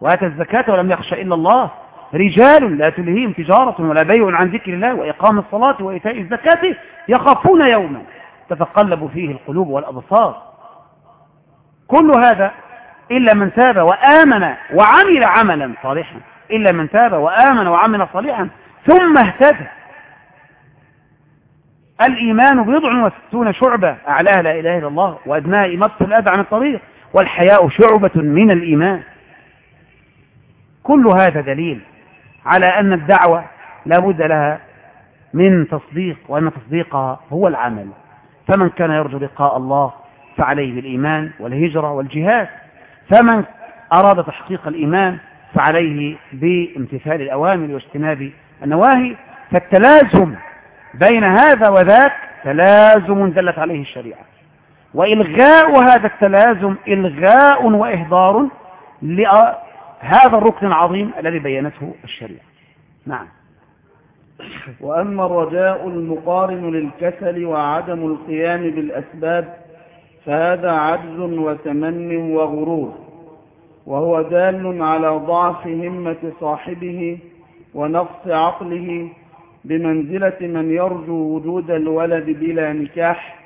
وآتى الزكاة ولم يخش إلا الله رجال لا تلهيهم تجارة ولا بيع عن ذكر الله وإقام الصلاة وإيتاء الزكاة يخافون يوما. تتقلب فيه القلوب والأبصار. كل هذا إلا من تاب وآمن وعمل عملا صالحا. إلا من تاب وآمن وعمل صالحا ثم اهتدى. الإيمان بضع وستون شعبة. أعلاها لا إله إلا الله وأدناها إمطة الأذى عن الطريق. والحياء شعبة من الإيمان. كل هذا دليل على أن الدعوة لا بد لها من تصديق وأن تصديقها هو العمل. فمن كان يرجو لقاء الله فعليه بالإيمان والهجرة والجهاد. فمن أراد تحقيق الإيمان فعليه بامتثال الأوامر واجتناب النواهي. فالتلازم بين هذا وذاك تلازم دلت عليه الشريعة. وإلغاء هذا التلازم إلغاء وإهدار لهذا الركن العظيم الذي بينته الشريعة. نعم. وأما الرجاء المقارن للكسل وعدم القيام بالأسباب فهذا عجز وتمن وغرور وهو دال على ضعف همة صاحبه ونقص عقله بمنزلة من يرجو وجود الولد بلا نكاح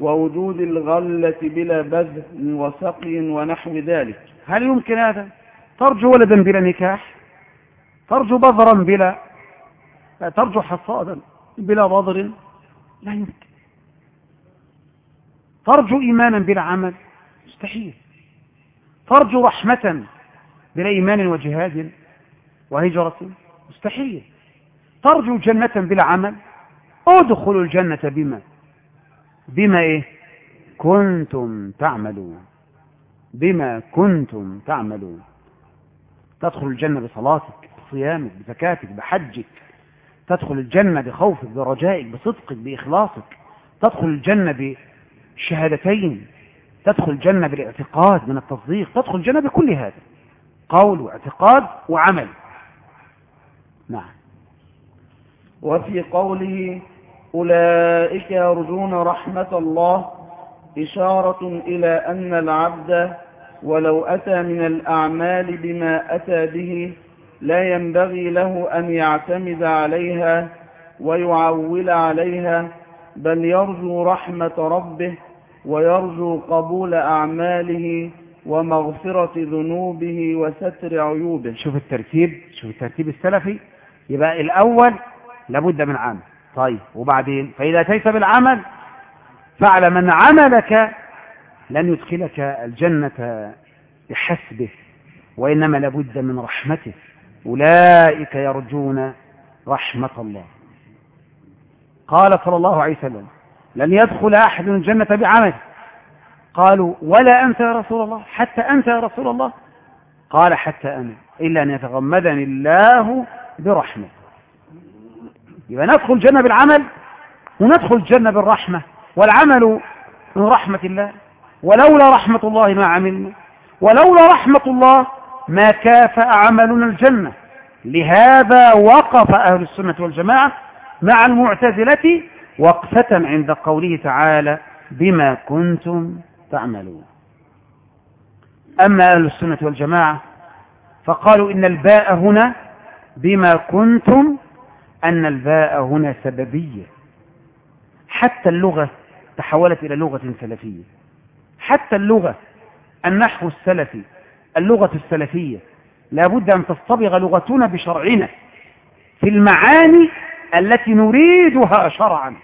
ووجود الغلة بلا بذل وسقي ونحو ذلك. هل يمكن هذا؟ ترجو ولدا بلا نكاح؟ ترجو بذرا بلا ترجو حصادا بلا بذر؟ لا يمكن. ترجو إيمانا بلا عمل؟ مستحيل. ترجو رحمة بلا إيمان وجهاد وهجرة؟ مستحيل. ترجو جنة بلا عمل؟ ادخلوا الجنة بما؟ بما إيه؟ كنتم تعملون. بما كنتم تعملون. تدخل الجنة بصلاتك بصيامك بزكاتك بحجك. تدخل الجنة بخوفك برجائك بصدقك بإخلاصك. تدخل الجنة بشهادتين. تدخل الجنة بالاعتقاد من التصديق. تدخل الجنة بكل هذا. قول واعتقاد وعمل. نعم. وفي قوله أولئك يرجون رحمة الله إشارة إلى أن العبد ولو أتى من الأعمال بما أتى به لا ينبغي له أن يعتمد عليها ويعول عليها بل يرجو رحمة ربه ويرجو قبول أعماله ومغفرة ذنوبه وستر عيوبه. شوف الترتيب شوف الترتيب السلفي. يبقى الأول لابد من عمل. طيب وبعدين؟ فإذا أتيت بالعمل فاعلم أن عملك لن يدخلك الجنة بحسبه وإنما لابد من رحمته. أولئك يرجون رحمة الله. قال صلى الله عليه وسلم لن يدخل أحد الجنة بعمل قالوا ولا أنت يا رسول الله. حتى أنت يا رسول الله. قال حتى أنا. إلا أن يتغمدني الله برحمة يبقى ندخل الجنة بالعمل وندخل الجنة بالرحمة. والعمل من رحمة الله. ولولا رحمة الله ما عملنا. ولولا رحمة الله ما كافأ عملنا الجنة. لهذا وقف أهل السنة والجماعة مع المعتزلة وقفة عند قوله تعالى بما كنتم تعملون. أما أهل السنة والجماعة فقالوا إن الباء هنا بما كنتم أن الباء هنا سببية. حتى اللغة تحولت إلى لغة سلفية. حتى اللغة النحو السلفي اللغة السلفية لابد أن تصطبغ لغتنا بشرعنا في المعاني التي نريدها شرعا.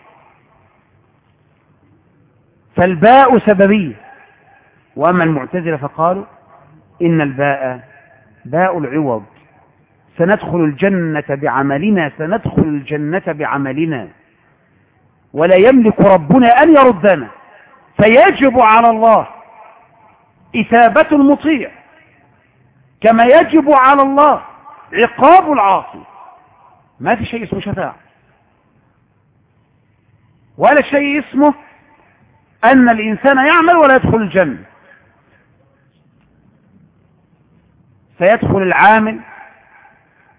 فالباء سببية. وأما المعتزلة فقالوا إن الباء باء العوض. سندخل الجنة بعملنا سندخل الجنة بعملنا. ولا يملك ربنا أن يردنا. فيجب على الله إثابة المطيع. كما يجب على الله عقاب العاصي. ما في شيء اسمه شفاعة. ولا شيء اسمه أن الإنسان يعمل ولا يدخل الجنة. سيدخل العامل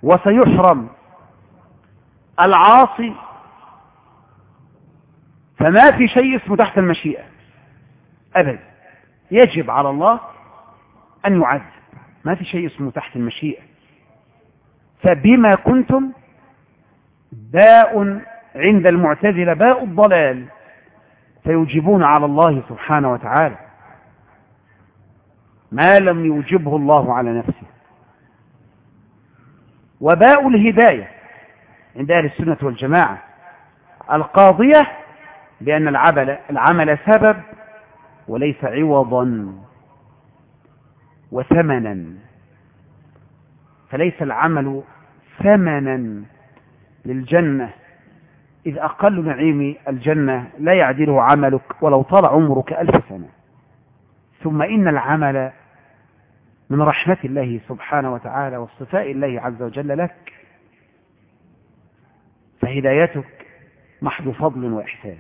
وسيحرم العاصي فما في شيء اسمه تحت المشيئة أبدا. يجب على الله أن يعذب. ما في شيء اسمه تحت المشيئة. فبما كنتم باء عند المعتزلة باء الضلال فيوجبون على الله سبحانه وتعالى ما لم يوجبه الله على نفسه. وباء الهداية عند أهل السنة والجماعة. القاضية بأن العمل, العمل سبب وليس عوضا وثمنا. فليس العمل ثمنا للجنة. إذ أقل نعيم الجنة لا يعدله عملك ولو طال عمرك ألف سنة. ثم إن العمل من رحمة الله سبحانه وتعالى واصطفاء الله عز وجل لك فهدايتك محض فضل وإحسان.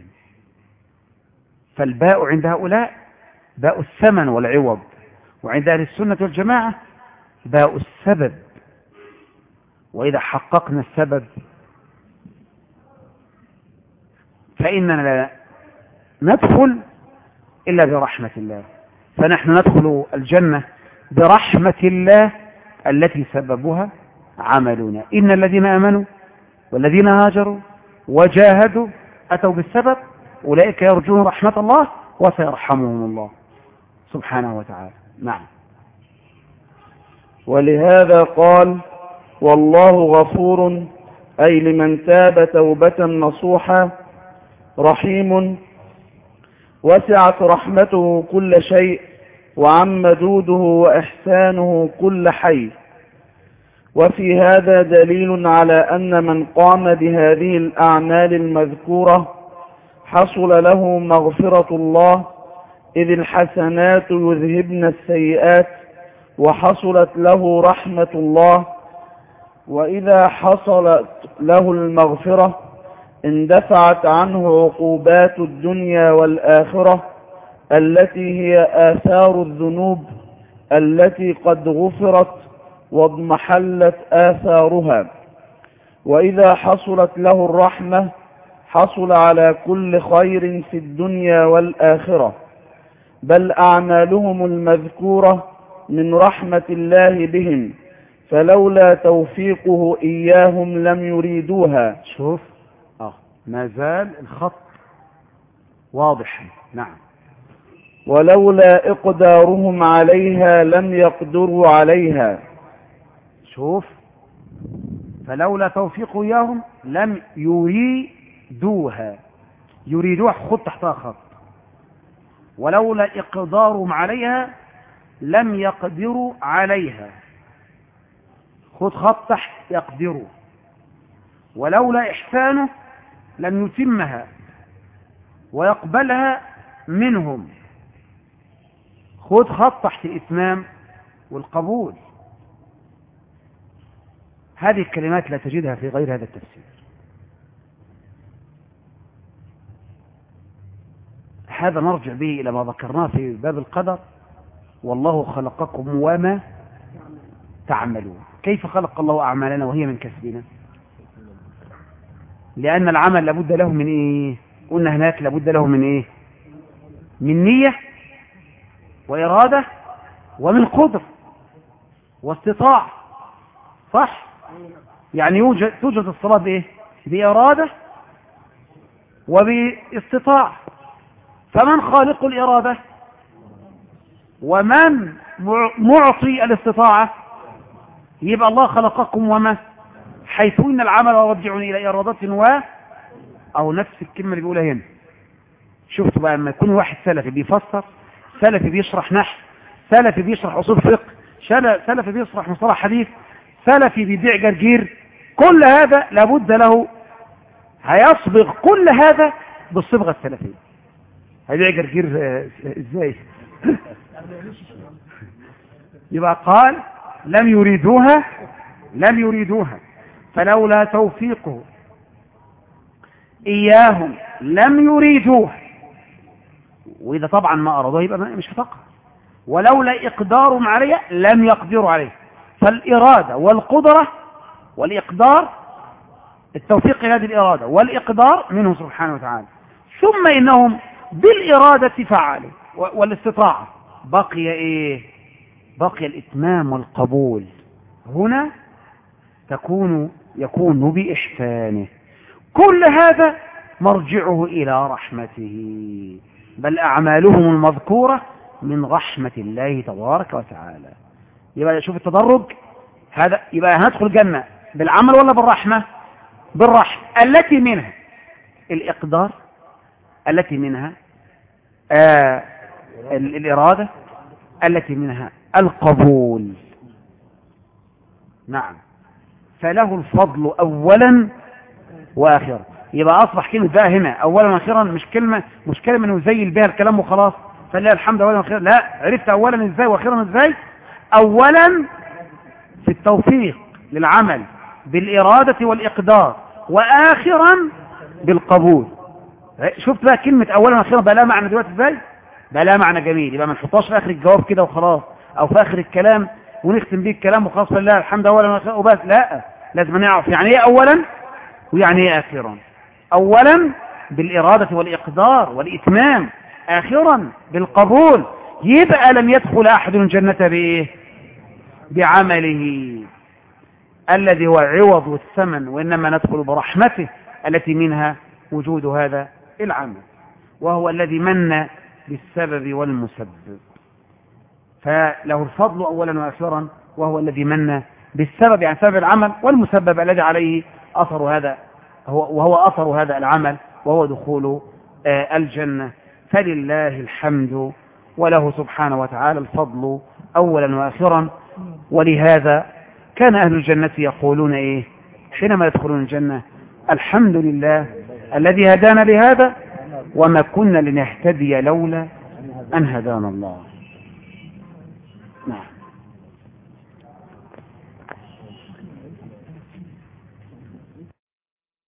فالباء عند هؤلاء باء الثمن والعوض وعند أهل السنة والجماعة باء السبب. وإذا حققنا السبب فإننا لا ندخل إلا برحمة الله. فنحن ندخل الجنة برحمة الله التي سببها عملنا. إن الذين آمنوا والذين هاجروا وجاهدوا أتوا بالسبب أولئك يرجون رحمة الله وسيرحمهم الله سبحانه وتعالى. نعم. ولهذا قال والله غفور أي لمن تاب توبة نصوحا رحيم وسعت رحمته كل شيء وعم جوده وإحسانه كل حي. وفي هذا دليل على أن من قام بهذه الأعمال المذكورة حصل له مغفرة الله إذ الحسنات يذهبن السيئات وحصلت له رحمة الله. وإذا حصلت له المغفرة اندفعت عنه عقوبات الدنيا والآخرة. التي هي آثار الذنوب التي قد غفرت واضمحلت آثارها. وإذا حصلت له الرحمة حصل على كل خير في الدنيا والآخرة. بل أعمالهم المذكورة من رحمة الله بهم فلولا توفيقه إياهم لم يريدوها. شوف آه. ما زال الخط واضح. نعم. ولولا إقدارهم عليها لم يقدروا عليها. شوف فلولا توفيق إياهم لم يريدوها. يريدوها خط تحتها خط. ولولا إقدارهم عليها لم يقدروا عليها. خد خط تحت يقدروا. ولولا إحسانه لم يتمها. ويقبلها منهم. خد خط تحت الإتمام والقبول. هذه الكلمات لا تجدها في غير هذا التفسير. هذا نرجع به إلى ما ذكرناه في باب القدر. والله خلقكم وما تعملون. كيف خلق الله أعمالنا وهي من كسبنا؟ لأن العمل لابد له من إيه؟ قلنا هناك لابد له من إيه؟ من نية وإرادة ومن قدر واستطاع. صح؟ يعني يوجد توجد الصلاة بإيه؟ بإرادة وباستطاعة فمن خالق الإرادة ومن معطي الاستطاعة؟ يبقى الله خلقكم وما؟ حيث إن العمل يرجع إلى إرادة و أو نفس الكلمة اللي بيقولها هنا. شفتوا بقى لما يكون واحد سلفي بيفسر سلفي بيشرح نحو سلفي بيشرح أصول فقه سلفي بيشرح مصطلح حديث سلفي بيبيع جرجير كل هذا لابد له هيصبغ كل هذا بالصبغة السلفية. هيبيع جرجير إزاي؟ <laughs> يبقى قال لم يريدوها لم يريدوها فلولا توفيقه إياهم لم يريدوها وإذا طبعا ما أرادوها يبقى مش هتقع ولولا إقدارهم عليها لم يقدروا عليها فالإرادة والقدرة والإقدار التوفيق إلى هذه الإرادة والإقدار منه سبحانه وتعالى. ثم إنهم بالإرادة فعلوا والاستطاعة. بقي إيه؟ بقي الإتمام والقبول. هنا تكون يكون بإحسانه. كل هذا مرجعه إلى رحمته. بل أعمالهم المذكورة من رحمة الله تبارك وتعالى. يبقى شوف التدرج. هذا يبقى هندخل الجنة بالعمل ولا بالرحمة؟ بالرحمة. التي منها الإقدار التي منها آه الإرادة التي منها القبول. نعم. فله الفضل أولا وآخرا. يبقى أصبح كلمة بقى هنا. أولا وآخرا مش كلمة مش كلمة إنه يزيل بها الكلام وخلاص. فلله الحمد أولا وآخرا لا عرفت أولا إزاي وآخرا إزاي؟ أولا في التوفيق للعمل بالإرادة والإقدار وآخرا بالقبول. شفت بقى كلمة أولا وآخرا بقى لها معنى دلوقتي إزاي؟ بقى لها معنى جميل. يبقى ما نحطهاش في آخر الجواب كده وخلاص أو في آخر الكلام ونختم بيه الكلام وخلاص. فلله الحمد أولا وآخرا وبس لا لازم نعرف يعني إيه أولا ويعني إيه آخرا. أولا بالإرادة والإقدار والإتمام آخرا بالقبول. يبقى لم يدخل أحد الجنة بإيه بعمله. الذي هو عوض والثمن وإنما ندخل برحمته التي منها وجود هذا العمل وهو الذي من بالسبب والمسبب. فله الفضل أولا وأخيرا وهو الذي من بالسبب يعني سبب العمل والمسبب الذي عليه أثر هذا وهو أثر هذا العمل وهو دخول الجنة. فلله الحمد وله سبحانه وتعالى الفضل أولا وآخرا. ولهذا كان أهل الجنة يقولون إيه؟ حينما يدخلون الجنة الحمد لله الذي هدانا لهذا وما كنا لنهتدي لولا أن هدانا الله.